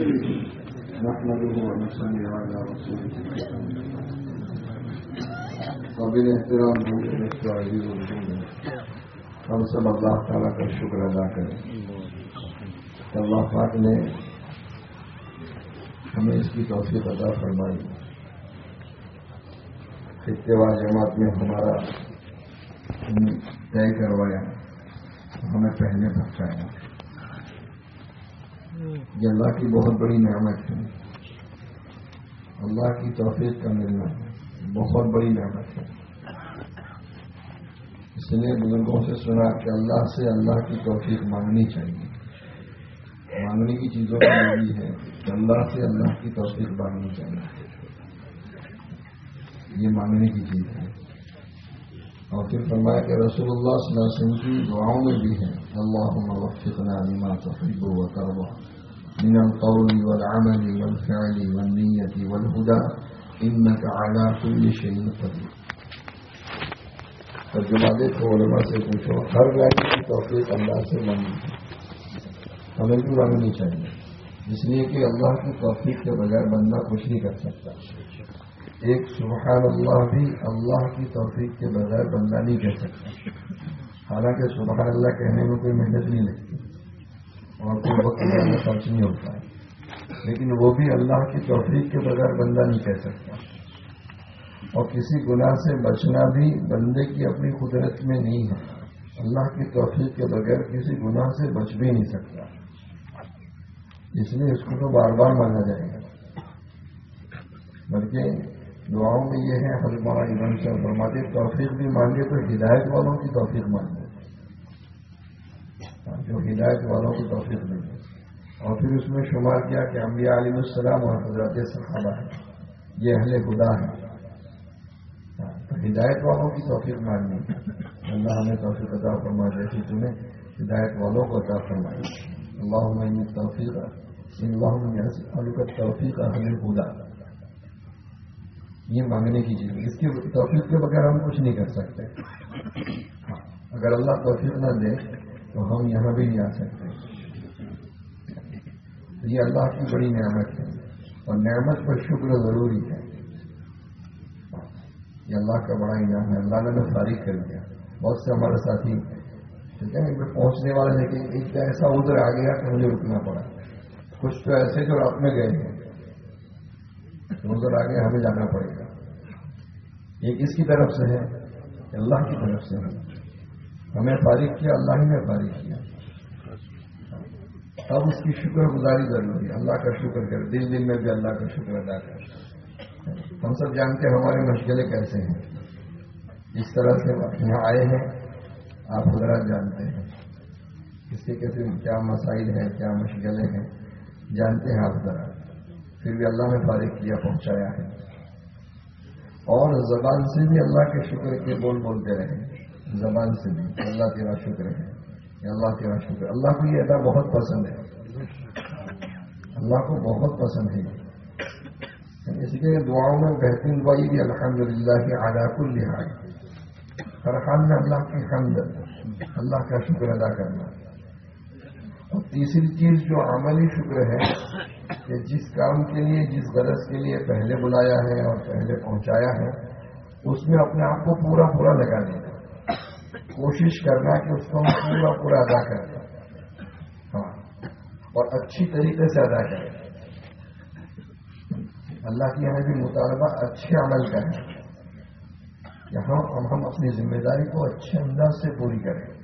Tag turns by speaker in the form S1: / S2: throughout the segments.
S1: نحمده ونصلي على رسوله قابل احترام دوست عزیز الوجود ہم سب اللہ تعالیٰ کا شکر ادا کریں. اللہ پاک نے ہمیں اس کی توفیق ادا فرمائی۔ خطے وار جماعت میں ہمارا طے کروایا، ہمیں پہلے پہنچایا یہ اللہ کی بہت بڑی نعمت ہے۔ اللہ کی توفیق کا ملنا بہت بڑی نعمت ہے۔ اس لیے بزرگوں سے سنا کہ اللہ سے اللہ کی توفیق مانگنی چاہیے۔ مانگنے کی چیزوں کا یہ ہے کہ اللہ سے اللہ کی توفیق مانگنی چاہیے۔ یہ مانگنے کی چیز ہے۔ اور پھر فرمایا کہ رسول اللہ صلی اللہ علیہ وسلم کی دعاؤں میں بھی ہے اللہ وفقنا لما تحب وترضى من القول والعمل والفعل والنية والهدى، إنك على كل شيء قدير. ترجمہ دیکھو علماء سے پوچھو، ہر لائن کی توفیق اللہ سے مانگی۔ ہمیں بھی مانگنی چاہیے۔ اس لیے کہ اللہ کی توفیق کے بغیر بندہ کچھ نہیں کر سکتا۔ ایک سبحان اللہ بھی اللہ کی توفیق کے بغیر بندہ نہیں کہہ سکتا۔ حالانکہ سبحان اللہ کہنے میں کوئی محنت نہیں لگتی۔ اور کوئی وقت میں خرچ نہیں ہوتا ہے۔ لیکن وہ بھی اللہ کی توفیق کے بغیر بندہ نہیں کہہ سکتا۔ اور کسی گناہ سے بچنا بھی بندے کی اپنی قدرت میں نہیں ہے۔ اللہ کی توفیق کے بغیر کسی گناہ سے بچ بھی نہیں سکتا۔ اس لیے اس کو تو بار بار مانا جائے گا۔ بلکہ دعاؤں میں یہ ہے ہمارا ایمان سے فرماتے توفیق بھی مانگے تو ہدایت والوں کی توفیق مانگے۔ جو ہدایت والوں کی توفیق نہیں ہے اور پھر اس میں شمار کیا کہ انبیاء علیہ السلام اور حضرت صحابہ ہے یہ اہل خدا ہے تو ہدایت والوں کی توفیق مانگنی اللہ ہمیں توفیق عطا فرما جیسی تمہیں ہدایت والوں کو عطا فرمائی۔ اللہ میں توفیق اللہ توفیق ہمیں خدا یہ مانگنے کی چیز اس کی توفیق کے بغیر ہم کچھ نہیں کر سکتے۔ ہاں، اگر اللہ توفیق نہ دے تو ہم یہاں بھی نہیں آ سکتے۔ یہ اللہ کی بڑی نعمت ہے۔ اور نعمت پر شکر ضروری ہے۔ یہ اللہ کا بڑا انعام ہے۔ اللہ نے ہمیں کر دیا۔ بہت سے ہمارے ساتھی ٹھیک ہے پہنچنے والے لیکن ایک ایسا ادھر آ گیا کہ مجھے رکنا پڑا۔ کچھ تو ایسے جو رات میں گئے ہیں۔ ادھر آگے ہمیں جانا پڑے گا۔ یہ کس کی طرف سے ہے؟ اللہ کی طرف سے ہے۔ ہمیں فارغ کیا اللہ ہی نے فارغ کیا اب اس کی شکر گزاری ضروری ہے۔ اللہ کا شکر کر دل دل میں بھی اللہ کا شکر ادا کر ہم سب جانتے ہیں ہمارے مشغلے کیسے ہیں۔ اس طرح سے یہاں آئے ہیں۔ آپ حضرات جانتے ہیں۔ اس کے کیسے کیا مسائل ہیں، کیا مشغلے ہیں۔ جانتے ہیں آپ ذرا۔ پھر بھی اللہ نے فارغ کیا، پہنچایا ہے۔ اور زبان سے بھی اللہ کے شکر کے بول بولتے رہے۔ زبان سے بھی۔ اللہ تیرا شکر ہے۔ اللہ تیرا شکر۔ اللہ کو یہ ادا بہت پسند ہے۔ اللہ کو بہت پسند ہے۔ اس کے دعاؤں میں بہترین دعائی بھی الحمد للہ کے آداب الحاظ ہر حال میں اللہ کی حمد۔ اللہ کا شکر ادا کرنا۔ اور تیسری چیز جو عملی شکر ہے کہ جس کام کے لیے، جس غرض کے لیے پہلے بلایا ہے اور پہلے پہنچایا ہے، اس میں اپنے آپ کو پورا پورا لگا دینا کوشش کرنا کہ اس کو ہم پورا پورا ادا کریں۔ ہاں۔ اور اچھی طریقے سے ادا کریں۔ اللہ کی یہاں بھی مطالبہ اچھے عمل کریں۔ یہاں ہم اپنی ذمہ داری کو اچھے انداز سے پوری کریں۔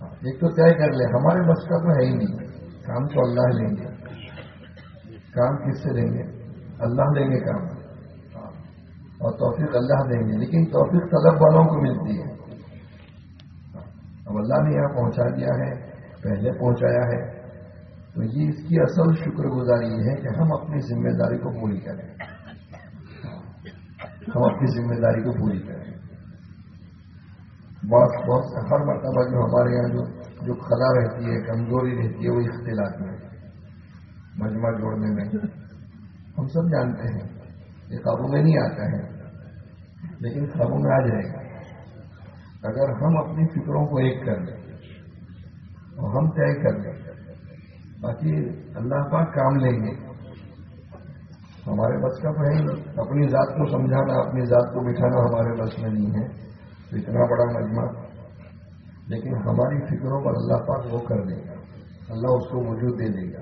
S1: ہاں۔ ایک تو طے کر لیں۔ ہمارے بس کا تو ہے ہی نہیں۔ کام تو اللہ لیں گے۔ کام کس سے دیں گے؟ اللہ دیں گے کام۔ ہاں۔ اور توفیق اللہ دیں گے۔ لیکن توفیق طلب والوں کو ملتی ہے۔ اب اللہ نے یہاں پہنچا دیا ہے، پہلے پہنچایا ہے۔ تو یہ اس کی اصل شکر گزاری یہ ہے کہ ہم اپنی ذمہ داری کو پوری کریں۔ ہم اپنی ذمہ داری کو پوری کریں۔ بہت بہت ہر مرتبہ جو ہمارے یہاں جو جو خلا رہتی ہے، کمزوری رہتی ہے، وہ اختلاف میں۔ مجمع جوڑنے میں۔ ہم سب جانتے ہیں یہ قابو میں نہیں آتا ہے، لیکن قابو میں آ جائے گا۔ اگر ہم اپنی فکروں کو ایک کر لیں اور ہم طے کر لیں، باقی اللہ پاک کام لیں گے۔ ہمارے بس کا تو ہے اپنی ذات کو سمجھانا، اپنی ذات کو بٹھانا ہمارے بس میں نہیں ہے۔ تو اتنا بڑا مجمع۔ لیکن ہماری فکروں پر اللہ پاک وہ کر دے گا۔ اللہ اس کو وجود دے دے گا۔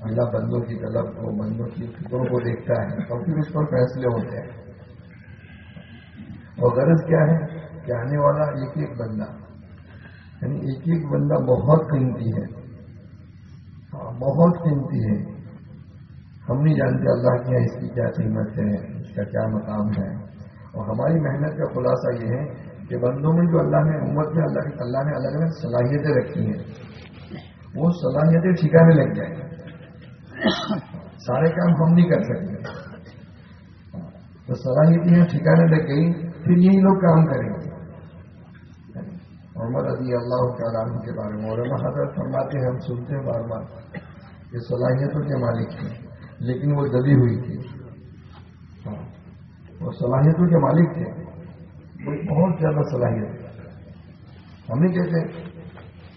S1: اللہ بندوں کی طلب کو، بندوں کی فکروں کو دیکھتا ہے اور پھر اس پر فیصلے ہوتے ہیں۔ اور غرض کیا ہے؟ کہ والا ایک ایک بندہ۔ یعنی ایک ایک بندہ بہت قیمتی ہے۔ ہاں، بہت قیمتی ہے۔ ہم نہیں جانتے اللہ کی اس کی کیا قیمت ہے، اس کا کیا مقام ہے۔ اور ہماری محنت کا خلاصہ یہ ہے کہ بندوں میں جو اللہ نے، امت میں اللہ اللہ نے الگ الگ صلاحیتیں رکھی ہیں، وہ صلاحیتیں ٹھکانے لگ جائیں۔ سارے کام ہم نہیں کر سکتے۔ ہاں، تو صلاحیتیں ٹھکانے لگ گئی پھر یہی لوگ کام کریں۔ گے محمد علی اللہ تعالیٰ کے بارے میں مولانا حضرت فرماتے ہیں ہم سنتے ہیں بار بار کہ صلاحیتوں کے مالک تھے لیکن وہ دبی ہوئی تھی۔ ہاں، وہ صلاحیتوں کے مالک تھے۔ وہ بہت زیادہ صلاحیت ہم نہیں کہتے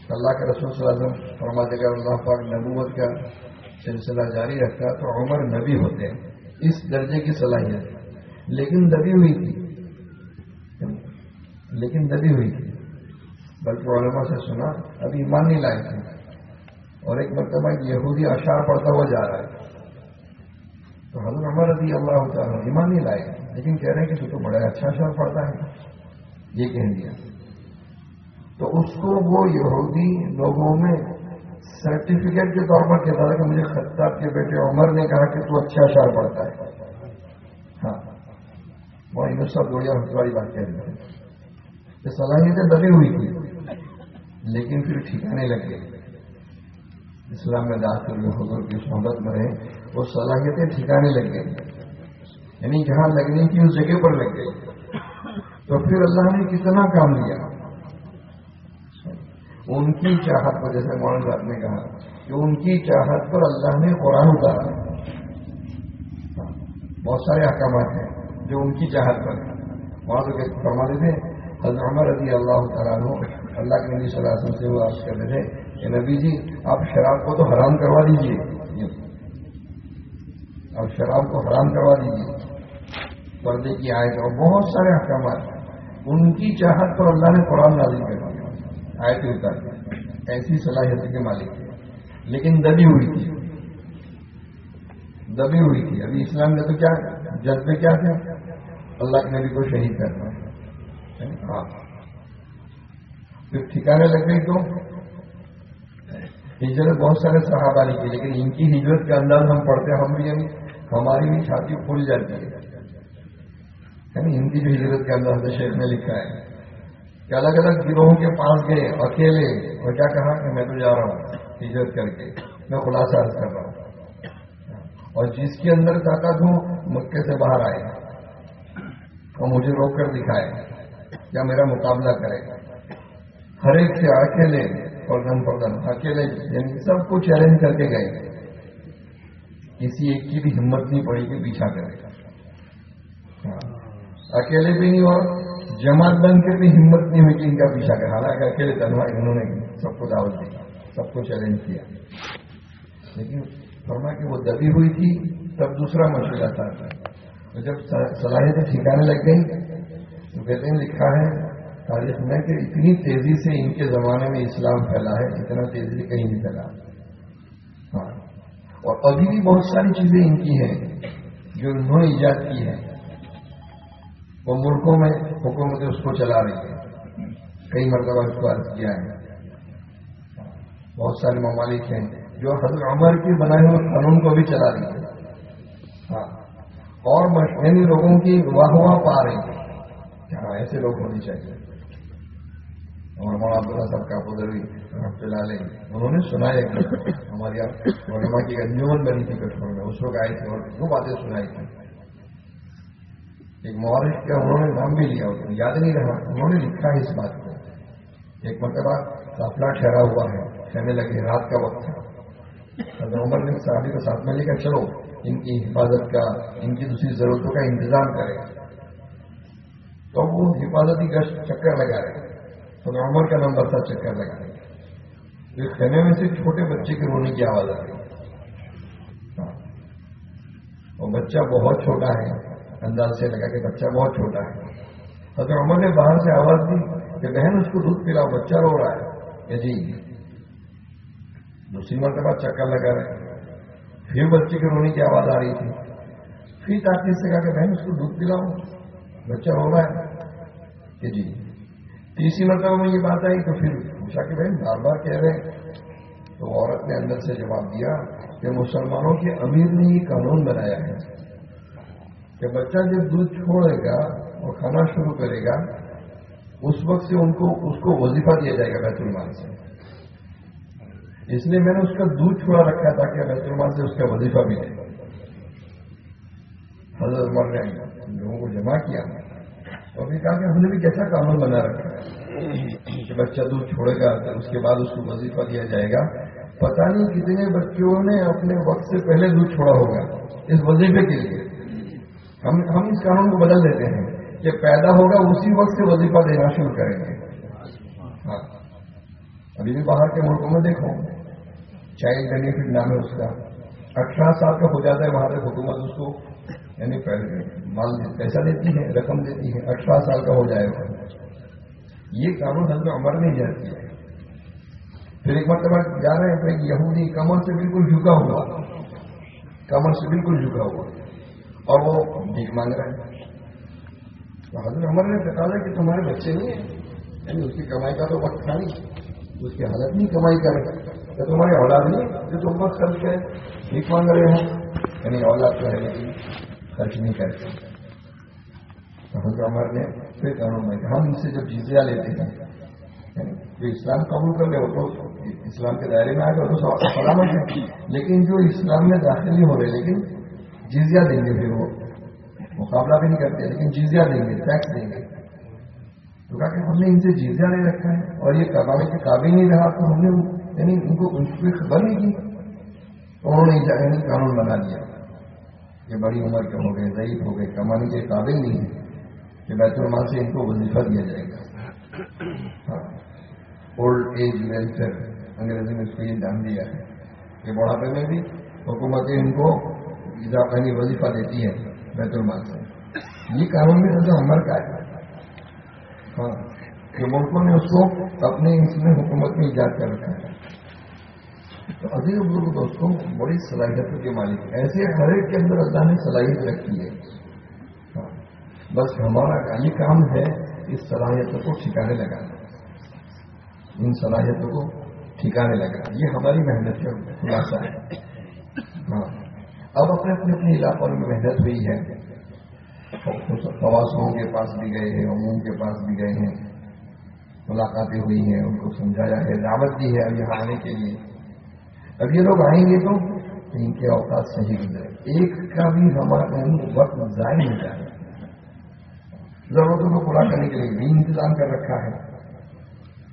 S1: اللہ کے رسول صلی اللہ علیہ وسلم فرماتے کہ اللہ پاک نبوت کا سلسلہ جاری رکھتا تو عمر نبی ہوتے ہیں۔ اس درجے کی صلاحیت۔ لیکن دبی ہوئی تھی۔ لیکن دبی ہوئی تھی۔ بلکہ علماء سے سنا ابھی ایمان نہیں لائے تھے۔ اور ایک مرتبہ یہودی اشعار پڑھتا ہوا جا رہا ہے۔ تو حضرت عمر رضی اللہ تعالیٰ ایمان نہیں لائے لیکن کہہ رہے ہیں کہ تو, تو بڑا اچھا اشعار پڑھتا ہے۔ یہ کہہ دیا۔ تو اس کو وہ یہودی لوگوں میں سرٹیفکیٹ کے طور پر کہتا تھا کہ مجھے خطاب کے بیٹے عمر نے کہا کہ تو اچھا اشعار پڑھتا ہے۔ ہاں۔ وہ انہیں سب دوڑیا والی بات کہہ رہے تھے۔ کہ صلاحیتیں دبی ہوئی تھی لیکن پھر ٹھکانے لگ گئے۔ اسلام میں داخل ہوئے، حضور کی صحبت میں رہے، وہ صلاحیتیں ٹھکانے لگ گئی یعنی جہاں لگنے کی اس جگہ پر لگ گئی تو پھر اللہ نے کتنا کام لیا؟ ان کی چاہت پر، جیسے مولانا صاحب نے کہا کہ ان کی چاہت پر اللہ نے قرآن اتارا۔ بہت سارے احکامات ہیں جو ان کی چاہت پر وہاں تو فرما دیتے حضرت عمر رضی اللہ تعالیٰ اللہ کے نبی صلی اللہ علیہ وسلم سے وہ عرض کر رہے تھے کہ نبی جی آپ شراب کو تو حرام کروا دیجیے اب شراب کو حرام کروا دیجیے پردے کی آئے اور بہت سارے احکامات۔ ان کی چاہت پر اللہ نے قرآن نازی کر دیا۔ آئے تھے اتر ایسی صلاحیت کے مالک۔ تھے لیکن دبی ہوئی تھی۔ دبی ہوئی تھی۔ ابھی اسلام میں تو کیا جذبے کیا تھے اللہ کے نبی کو شہید کرنا ہاں۔ پھر ٹھکانے لگ گئی تو ہجرت بہت سارے صحابہ نہیں کی لیکن ان کی ہجرت کے انداز ہم پڑھتے ہیں، ہم بھی یعنی ہماری بھی چھاتی کھل جاتی ہے۔ یعنی ان کی جو ہجرت کے انداز شیخ میں لکھا ہے کہ الگ الگ گروہوں کے پاس گئے، اکیلے، اور کیا کہا کہ میں تو جا رہا ہوں ہجرت کر کے، میں خلاصہ کر رہا ہوں۔ اور جس کے اندر طاقت ہوں، مکے سے باہر آئے اور مجھے روک کر دکھائے، یا میرا مقابلہ کرے۔ ہر ایک سے اکیلے پردن پردن اکیلے یعنی سب کو چیلنج کر کے گئے۔ کسی ایک کی بھی ہمت نہیں پڑی کہ پیچھا کرے۔ گا اکیلے بھی نہیں اور جماعت بن کے بھی ہمت نہیں ہوئی کہ ان کا پیچھا کر حالانکہ اکیلے تنہا انہوں نے سب کو دعوت دیا سب کو چیلنج کیا۔ لیکن فرما کہ وہ دبی ہوئی تھی، تب دوسرا مشورہ تھا۔ جب صلاحیتیں ٹھکانے لگ گئی تو کہتے ہیں، لکھا ہے تاریخ میں کہ اتنی تیزی سے ان کے زمانے میں اسلام پھیلا ہے اتنا تیزی کہیں نہیں پھیلا ہاں۔ اور ابھی بھی بہت ساری چیزیں ان کی ہیں جو انہوں نے ایجاد کی ہے وہ ملکوں میں حکومتیں اس کو چلا رہی ہیں۔ کئی مرتبہ اس کو عرض کیا ہے۔ بہت سارے ممالک ہیں جو حضرت عمر کی بنائے ہوئے قانون کو بھی چلا رہی ہے ہاں۔ اور مشہور لوگوں کی واہ واہ پا رہی ہیں۔ ہاں ایسے لوگ ہونے چاہیے۔ مولانا عبداللہ صاحب کا پودری رحمت اللہ علیہ، انہوں نے سنایا ہمارے یہاں علماء کی انجمن بنی تھی کشمیر میں اس وقت آئی تھی اور دو باتیں سنائی تھی ایک مورش کا انہوں نے نام بھی لیا یاد نہیں رہا، انہوں نے لکھا ہے اس بات کو۔ ایک مرتبہ قافلہ ٹھہرا ہوا ہے، کہنے لگے، رات کا وقت تھا۔ عمر نے صحابی کو ساتھ میں لے کر چلو، ان کی حفاظت کا، ان کی دوسری ضرورتوں کا انتظام کرے۔ تو وہ حفاظتی گشت چکر لگا رہے۔ تو عمر کا نمبر تھا چکر لگا خیمے میں سے چھوٹے بچے کے رونے کی آواز آ رہی۔ ہاں۔ اور بچہ بہت چھوٹا ہے۔ انداز سے لگا کہ بچہ بہت چھوٹا ہے۔ حضرت عمر نے باہر سے آواز دی کہ بہن، اس کو دودھ پلاؤ، بچہ رو رہا ہے۔ کہ جی۔ دوسری مرتبہ چکر لگا رہے۔ پھر بچے کے رونے کی آواز آ رہی تھی۔ پھر تاکہ سے کہا کہ بہن، اس کو دودھ پلاؤ۔ بچہ رو رہا ہے۔ کہ جی۔ تیسری مرتبہ میں یہ بات آئی تو پھر پوچھا کہ بہن بار بار کہہ رہے ہیں، تو عورت نے اندر سے جواب دیا کہ مسلمانوں کے امیر نے یہ قانون بنایا ہے کہ بچہ جب دودھ چھوڑے گا اور کھانا شروع کرے گا، اس وقت سے ان کو، اس کو وظیفہ دیا جائے گا بیت المال سے۔ اس لیے میں نے اس کا دودھ چھوڑا رکھا تاکہ بیت المال سے اس کا وظیفہ ملے۔ حضرت عمر نے لوگوں کو جمع کیا۔ تو ابھی کہا کہ ہم نے بھی کیسا قانون بنا رکھا ہے۔ کہ بچہ دودھ چھوڑے گا اس کے بعد اس کو وظیفہ دیا جائے گا۔ پتہ نہیں کتنے بچوں نے اپنے وقت سے پہلے دودھ چھوڑا ہوگا، اس وظیفے کے لیے۔ ہم ہم اس قانون کو بدل دیتے ہیں کہ پیدا ہوگا، اسی وقت سے وظیفہ دینا شروع کریں گے۔ ہاں۔ ابھی بھی باہر کے ملکوں میں دیکھو، چائلڈ بینیفٹ نام ہے اس کا۔ اٹھارہ سال کا ہو جاتا ہے، وہاں پہ حکومت اس کو یعنی مال پیسہ دیتی ہے، رقم دیتی ہے، اٹھارہ سال کا ہو جائے گا۔ یہ قانون حضرت عمر نہیں جاتی ہے۔ پھر ایک مرتبہ جا رہے ہیں کہ یہودی کمر سے بالکل جھکا ہوا۔ کمر سے بالکل جھکا ہوا۔ اور وہ بھیک مانگ رہے ہیں تو حضرت عمر نے بتا کہ تمہارے بچے نہیں ہیں۔ یعنی اس کی کمائی کا تو وقت تھا نہیں۔ اس کی حالت نہیں کمائی کر رہے۔ تمہاری اولاد نہیں جو تم وقت خرچ کرے، بھیک مانگ رہے ہیں۔ یعنی اولاد تو ہے خرچ نہیں کرتے۔ حضرت عمر نے پھر قانون میں ہم ان سے جب جزیہ لیتے ہیں یعنی جو اسلام قبول کر لے، وہ تو اسلام کے دائرے میں آ گئے تو سلامت ہے لیکن جو اسلام میں داخل نہیں ہو رہے، لیکن جزیہ دیں گے، پھر وہ مقابلہ بھی نہیں کرتے، لیکن جزیہ دیں گے ٹیکس دیں گے۔ تو کہا کہ ہم نے ان سے جزیہ نہیں رکھا ہے، اور یہ کبابے کے قابل نہیں رہا، تو ہم نے یعنی ان کو ان کی خبر نہیں کی انہوں نے یعنی قانون بنا دیا کہ بڑی عمر کے ہو گئے، ضعیف ہو گئے، کمانے کے قابل نہیں ہے کہ بیت المال سے ان کو وظیفہ دیا جائے گا۔ اولڈ ایج ویلفیئر انگریزی میں اس کو یہ جان دیا ہے۔ کہ بڑھاپے میں بھی حکومتیں ان کو اضافہ یعنی وظیفہ دیتی ہے بیت المال سے۔ یہ قانون بھی حضرت عمر کا ہے۔ ہاں۔ کہ ملکوں نے اس کو اپنے اس میں حکومت میں ایجاد کر رکھا ہے۔ تو عزیز بزرگ دوستوں، بڑی صلاحیتوں کے مالک، ایسے ہر ایک کے اندر اللہ نے صلاحیت رکھی ہے۔ بس ہمارا یہ کام ہے اس صلاحیتوں کو ٹھکانے لگانا۔ ان صلاحیتوں کو ٹھکانے لگانا۔ یہ ہماری محنت کا خلاصہ ہے۔ ہاں۔ اب اپنے اپنے اپنے علاقوں میں محنت ہوئی ہے۔ خواسوں کے پاس بھی گئے ہیں، عموم کے پاس بھی گئے ہیں۔ ملاقاتیں ہوئی ہیں، ان کو سمجھایا ہے، دعوت دی ہے اب یہاں آنے کے لیے۔ اب یہ لوگ آئیں گے تو ان کے اوقات صحیح گزرے ایک کا بھی ہمارا وقت ضائع نہیں جائے۔ ضرورتوں کو پورا کرنے کے لیے بھی انتظام کر رکھا ہے۔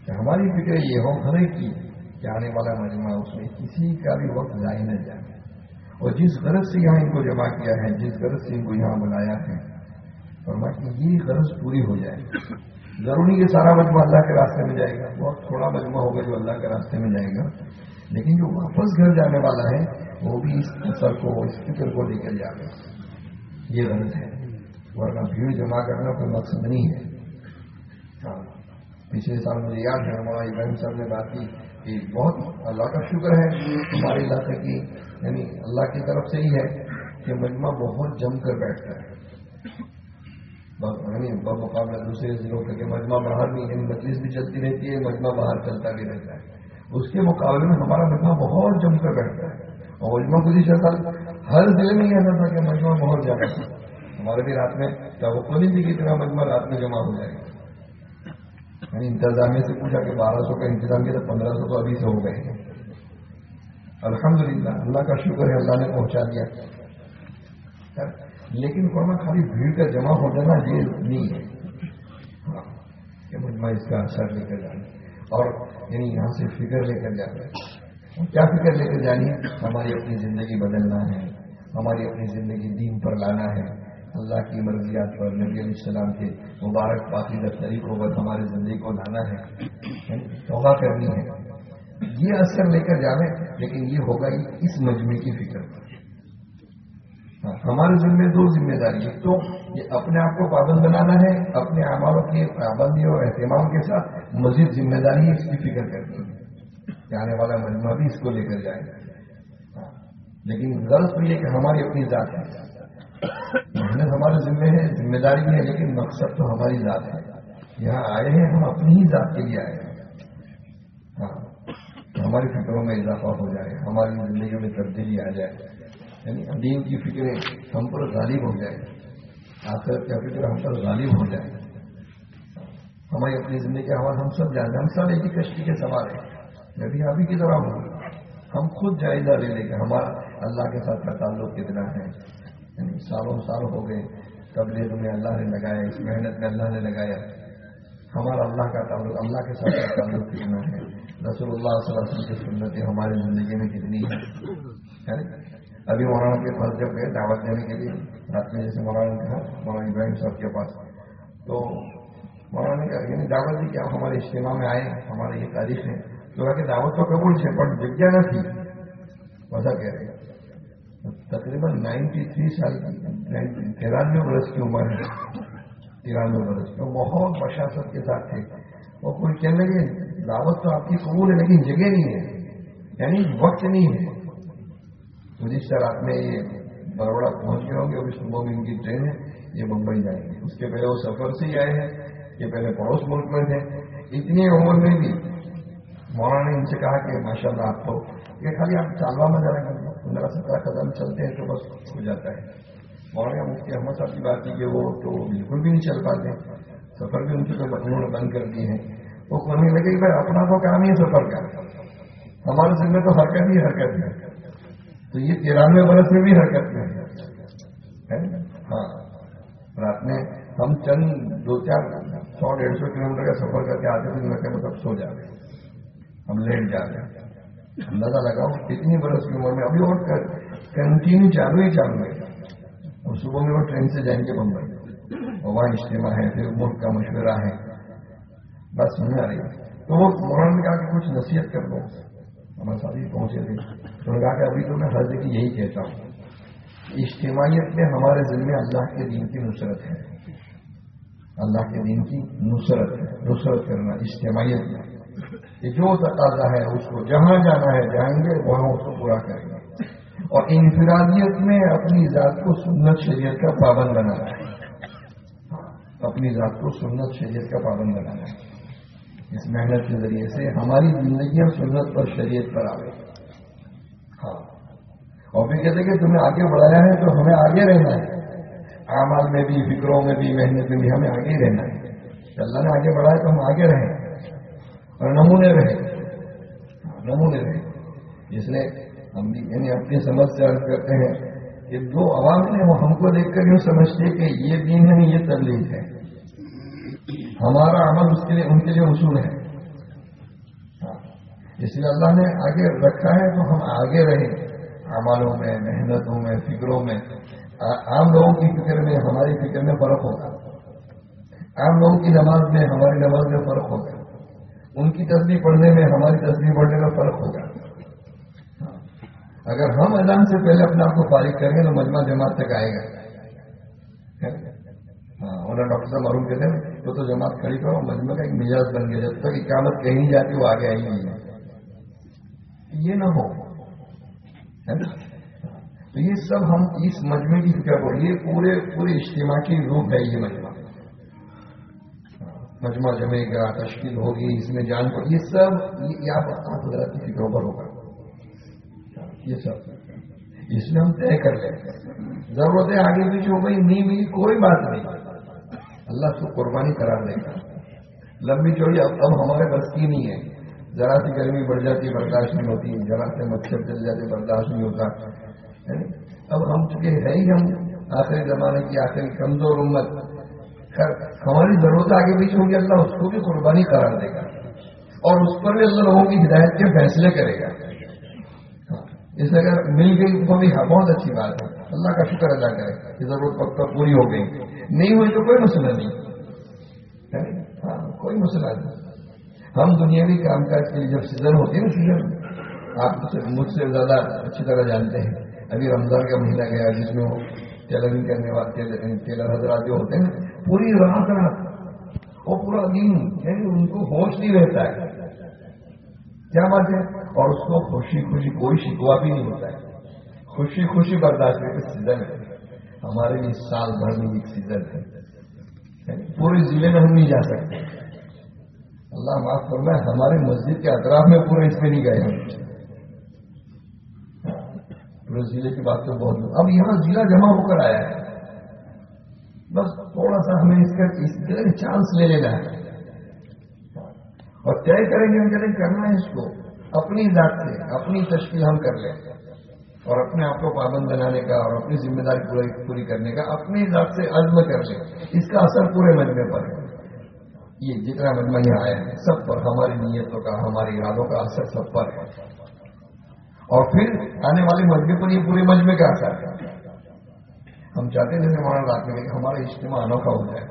S1: کہ ہماری فکر یہ ہو ہر ایک کی کہ آنے والا مجموعہ اس میں کسی کا بھی وقت ضائع نہ جائے۔ اور جس غرض سے یہاں ان کو جمع کیا ہے، جس غرض سے ان کو یہاں بلایا ہے اور کہ یہ غرض پوری ہو جائے۔ ضروری یہ سارا مجموعہ اللہ کے راستے میں جائے گا۔ بہت تھوڑا مجموعہ ہوگا جو اللہ کے راستے میں جائے گا۔ لیکن جو واپس گھر جانے والا ہے، وہ بھی اس اثر کو، اس فکر کو لے کر جائے یہ غلط ہے۔ ورنہ بھیڑ جمع کرنا کوئی مقصد نہیں ہے۔ پچھلے سال مجھے یاد ہے ہمارا ابراہیم صاحب نے بات کی کہ بہت اللہ کا شکر ہے ہمارے علاقے کی یعنی اللہ کی طرف سے ہی ہے کہ مجمع بہت جم کر بیٹھتا ہے۔ یعنی بمقابلہ دوسرے ضلعوں کے مجمع باہر بھی یعنی مجلس بھی چلتی رہتی ہے، مجمع باہر چلتا بھی رہتا ہے۔ اس کے مقابلے میں ہمارا مجمع بہت جم کر بیٹھتا ہے۔ اور مجمع کو شکل ہر دل میں یہ ایسا تھا کہ مجمع بہت زیادہ تھا ہمارے بھی رات میں توقع نہیں تھی کہ اتنا مجمع رات میں جمع ہو جائے۔ گا یعنی انتظامیہ سے پوچھا کہ بارہ سو کا انتظام کیا تو پندرہ سو تو ابھی سے ہو گئے۔ ہیں الحمد للہ اللہ کا شکر ہے، اللہ نے پہنچا دیا۔ لیکن قرما خالی بھیڑ کا جمع ہو جانا یہ نہیں ہے۔ ہاں، کہ مجمع اس کا اثر لے کر جانا اور یعنی یہاں سے فکر لے کر جاتا ہے کیا فکر لے کر جانی ہے ہماری اپنی زندگی بدلنا ہے، ہماری اپنی زندگی دین پر لانا ہے۔ اللہ کی مرضیات پر نبی علیہ السلام کے مبارک طریقوں پر ہماری زندگی کو لانا ہے۔ یعنی توبہ کرنی ہے۔ یہ اثر لے کر جانے لیکن یہ ہوگا اس مجموعے کی فکر پر۔ ہاں، ہمارے ذمہ دو ذمہ داری تو یہ اپنے آپ کو پابند بنانا ہے، اپنے اعمالوں کی پابندی اور اہتمام کے ساتھ مزید ذمہ داری اس کی فکر کرنی ہے۔ کہ آنے والا مجموعہ بھی اس کو لے کر جائے۔ گا لیکن غلط تو یہ کہ ہماری اپنی ذات ہے۔ محنت ہمارے ذمہ ہے ذمہ داری ہے، لیکن مقصد تو ہماری ذات ہے۔ یہاں آئے ہیں، ہم اپنی ہی ذات کے لیے آئے ہیں۔ ہاں ہماری فکروں میں اضافہ ہو جائے، ہماری زندگی میں تبدیلی آ جائے۔ یعنی دین کی فکریں ہم پر غالب ہو جائے آخر کا فکر ہم پر غالب ہو جائے۔ ہماری اپنی زندگی کا حوال ہم سب جانتے ہم سب ایک ہی کشتی کے سوال ہیں۔ میں بھی ابھی کی طرح ہوں۔ ہم خود جائزہ لے لیں گے، ہمارا اللہ کے ساتھ کا تعلق کتنا ہے۔ یعنی سالوں سال ہو گئے قبل تمہیں اللہ نے لگایا، اس محنت میں اللہ نے لگایا۔ ہمارا اللہ کا تعلق، اللہ کے ساتھ کا تعلق کتنا ہے؟ رسول اللہ صلی اللہ علیہ وسلم کی سنتیں ہماری زندگی میں کتنی ہے ابھی مولانا کے پاس جب گئے دعوت دینے کے لیے رات میں جیسے مولانا نے کہا مولانا ابراہیم صاحب کے پاس تو مولانا نے کہا یعنی دعوت دی کہ آپ ہمارے اجتماع میں آئے ہمارے یہ تاریخ ہے تو کہ دعوت تو قبول سے پر جگہ نہ تھی ویسا کہہ رہے تقریباً نائنٹی تھری سال کی ترانوے برس کی عمر ہے ترانوے برس کی بہت بشاست کے ساتھ تھے اور کوئی کہنے لگے دعوت تو آپ کی قبول ہے لیکن جگہ نہیں ہے یعنی وقت نہیں ہے تو جس رات میں یہ بروڑا پہنچ گئے ہوں گے ابھی صبح میں ان کی ٹرین ہے، یہ ممبئی جائیں گے۔ اس کے پہلے وہ سفر سے ہی آئے ہیں، یہ پہلے پڑوس ملک میں تھے۔ اتنی عمر میں بھی مولانا نے ان سے کہا کہ ماشاء اللہ آپ کو یہ خالی آپ چالوا میں ذرا پندرہ سترہ قدم چلتے ہیں تو بس ہو جاتا ہے۔ مولانا مفتی احمد صاحب کی بات کی کہ وہ تو بالکل بھی نہیں چل پاتے۔ سفر بھی ان سے انہوں نے بند کر دیے ہیں۔ وہ کہنے لگے کہ بھائی اپنا تو کام ہی ہے سفر کا۔ ہمارے ذمہ تو حرکت ہی حرکت ہے۔ تو یہ ترانوے برس میں بھی حرکت میں ہے ہاں۔ رات میں ہم چند دو چار سو ڈیڑھ سو کلو میٹر کا سفر کر کے آتے تھے میں مطلب سو جا رہے ہم لیٹ جا رہے ہیں۔ اندازہ لگاؤ کتنی برس کی عمر میں ابھی اور کنٹینیو چالو ہی چالو ہے۔ اور صبح میں وہ ٹرین سے جائیں گے بمبئی۔ اور وہاں اجتماع ہے، پھر ملک کا مشورہ ہے۔ بس سمجھ آ رہی ہے۔ تو وہ مولانا نے کہا کہ کچھ نصیحت کر دو۔ ہمارے ساتھ ہی پہنچے تھے۔ تو نے کہا کہ ابھی تو میں ہر جگہ یہی کہتا ہوں۔ اجتماعیت میں ہمارے دل میں اللہ کے دین کی نصرت ہے۔ اللہ کے دین کی نصرت ہے۔ نصرت کرنا، اجتماعیت میں۔ کہ جو تقاضا ہے، اس کو جہاں جانا ہے، جائیں گے، وہاں اس کو پورا کریں گے۔ اور انفرادیت میں اپنی ذات کو سنت شریعت کا پابند بنانا ہے۔ اپنی ذات کو سنت شریعت کا پابند بنانا ہے۔ اس محنت کے ذریعے سے ہماری زندگیاں سنت پر شریعت پر آ گئی ہاں۔ اور پھر کہتے کہ تمہیں آگے بڑھایا ہے تو ہمیں آگے رہنا ہے۔ اعمال میں بھی، فکروں میں بھی، محنت میں بھی ہمیں آگے رہنا ہے۔ اللہ نے آگے بڑھایا تو ہم آگے رہیں۔ اور نمونے رہے ہاں، نمونے رہے اس نے ہم بھی یعنی اپنی سمجھ سے عرض کرتے ہیں کہ دو عوام نے وہ ہم کو دیکھ کر یوں سمجھتے کہ یہ دین ہے، یہ تبلیغ ہے۔ ہمارا عمل اس کے لیے ان کے لیے اصول ہے۔ اس لیے اللہ نے آگے رکھا ہے تو ہم آگے رہیں۔ عملوں میں، محنتوں میں، فکروں میں۔ عام لوگوں کی فکر میں ہماری فکر میں فرق ہوگا عام لوگوں کی نماز میں ہماری نماز میں فرق ہوگا ان کی تصویر پڑھنے میں ہماری تصویر پڑھنے میں فرق ہوگا اگر ہم اعلان سے پہلے اپنے آپ کو فارغ کریں گے تو مجمع جماعت تک آئے گا۔ ہاں انہیں ڈاکٹر صاحب معروف کہتے ہیں تو تو جماعت کھڑی کرو، مجمع کا ایک مزاج بن گیا، جب تک قیامت کہیں نہیں جاتی وہ آگے آئی نہیں ہے۔ یہ نہ ہو۔ تو یہ سب ہم اس مجموعے کی فکر کو یہ پورے پورے اجتماع کی روپ ہے یہ مجمع۔ مجمع جمے گا تشکیل ہوگی، اس میں جان کو، یہ سب، یہ آپ قدرت کی فکروں پر ہوگا۔ یہ سب۔ اس میں ہم طے کر لیں۔ ضرورت ہے آگے پیچھے ہو گئی نہیں ملی کوئی بات نہیں۔ اللہ کو قربانی کرا دے گا لمبی چوڑی اب اب ہمارے بس کی نہیں ہے۔ ذرا سی گرمی بڑھ جاتی برداشت نہیں ہوتی۔ ذرا سے مچھر چل جاتے برداشت نہیں ہوتا۔ اب ہم چکے ہے ہی ہم آخری زمانے کی آخری کمزور امت۔ ہماری ضرورت آگے پیچھے ہوگی اللہ اس کو بھی قربانی قرار دے گا۔ اور اس پر بھی اللہ لوگوں کی ہدایت کے فیصلے کرے گا۔ ہاں، اس اگر مل گئی تو بھی ہاں، بہت اچھی بات ہے۔ اللہ کا شکر ادا کرے کہ ضرورت وقت پوری ہو گئی۔ نہیں ہوئی تو کوئی مسئلہ نہیں۔ یعنی ہاں کوئی مسئلہ نہیں۔ ہم دنیاوی کام کاج کے لیے جب سیزن ہوتی ہے نا سیزن آپ مجھ سے زیادہ اچھی طرح جانتے ہیں۔ ابھی رمضان کا مہینہ گیا، جس میں وہ ٹیلرنگ کرنے والے ٹیلر حضرات جو ہوتے ہیں پوری رات رات وہ پورا دن یعنی ان کو ہوش نہیں رہتا ہے۔ کیا بات ہے؟ اور اس کو خوشی خوشی کوئی شکوا بھی نہیں ہوتا ہے۔ خوشی خوشی برداشت کر سیزن ہے ہمارے لیے سال بھر میں ایک سیزن ہے۔ یعنی پورے ضلع میں ہم نہیں جا سکتے۔ اللہ معاف کرنا ہے ہمارے مسجد کے اطراف میں پورے اس میں نہیں گئے ہم۔ پورے ضلع کی بات تو بہت اب یہاں ضلع جمع ہو کر آیا ہے۔ بس تھوڑا سا ہمیں اس کا اس چانس لے لینا ہے۔ اور طے کریں گے، ہم کہیں کرنا ہے اس کو۔ اپنی ذات سے، اپنی تشکیل ہم کر لیں۔ اور اپنے آپ کو پابند بنانے کا اور اپنی ذمہ داری پوری کرنے کا اپنی ذات سے عزم کر لیں اس کا اثر پورے مجمے پر ہے۔ یہ جتنا مجمع یہاں آیا ہے، سب پر ہماری نیتوں کا ہماری ارادوں کا اثر سب پر ہے۔ اور پھر آنے والے مجمے پر یہ پورے مجمے کا اثر ہے۔ ہم چاہتے ہیں جیسے ہمارا رات ہمارا اجتماع انوکھا ہو جائے،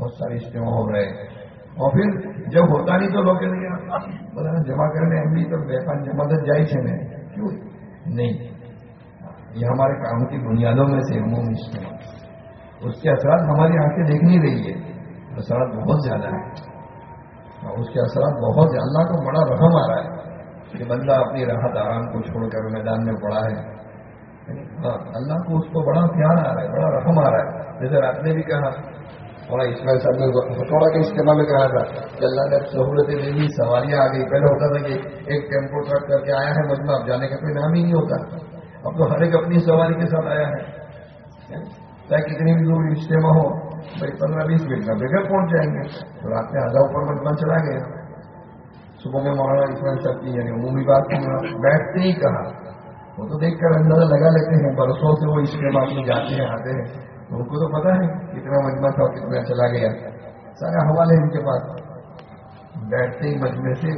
S1: بہت سارے اجتماع ہو رہے ہیں۔ اور پھر جب ہوتا نہیں تو لوگ کہتے ہیں جمع کرنے ہم بھی تو مدد جائز ہے۔ کیوں؟ نہیں۔ یہ ہمارے کام کی بنیادوں میں سے عموم اجتماع اس کے اثرات ہماری آنکھیں دیکھ نہیں رہی ہے اثرات بہت زیادہ ہیں۔ اس کے اثرات بہت اللہ کو بڑا رحم آ رہا ہے کہ بندہ اپنی راحت آرام کو چھوڑ کر میدان میں پڑا ہے۔ ہاں، اللہ کو اس کو بڑا پیار آ رہا ہے، بڑا رحم آ رہا ہے۔ جیسے رات نے بھی کہا تھوڑا اسماعیل صاحب نے تھوڑا کے استعمال میں کہا تھا کہ اللہ نے سہولتیں دے دی سواریاں آ گئی پہلے ہوتا تھا کہ ایک ٹیمپو ٹرک کر کے آیا ہے مجمع، اب جانے کا کوئی نام ہی نہیں ہوتا۔ اب تو ہر ایک اپنی سواری کے ساتھ آیا ہے۔ چاہے کتنی بھی دور اجتماع ہو، بھائی پندرہ بیس منٹ میں بغیر پہنچ جائیں گے۔ تو رات میں آدھا اوپر مجمع چلا گیا۔ صبح میں مولانا اسماعیل صاحب کی یعنی عمومی بات بیٹھتے ہی کہا۔ وہ تو دیکھ کر اندازہ لگا لیتے ہیں برسوں سے وہ اجتماع میں جاتے ہیں، آتے ہیں۔ ان کو تو پتا ہے کتنا مجمع تھا کتنا چلا گیا۔ سارا حوالے ان کے پاس۔ بیٹھتے ہی مجمے سے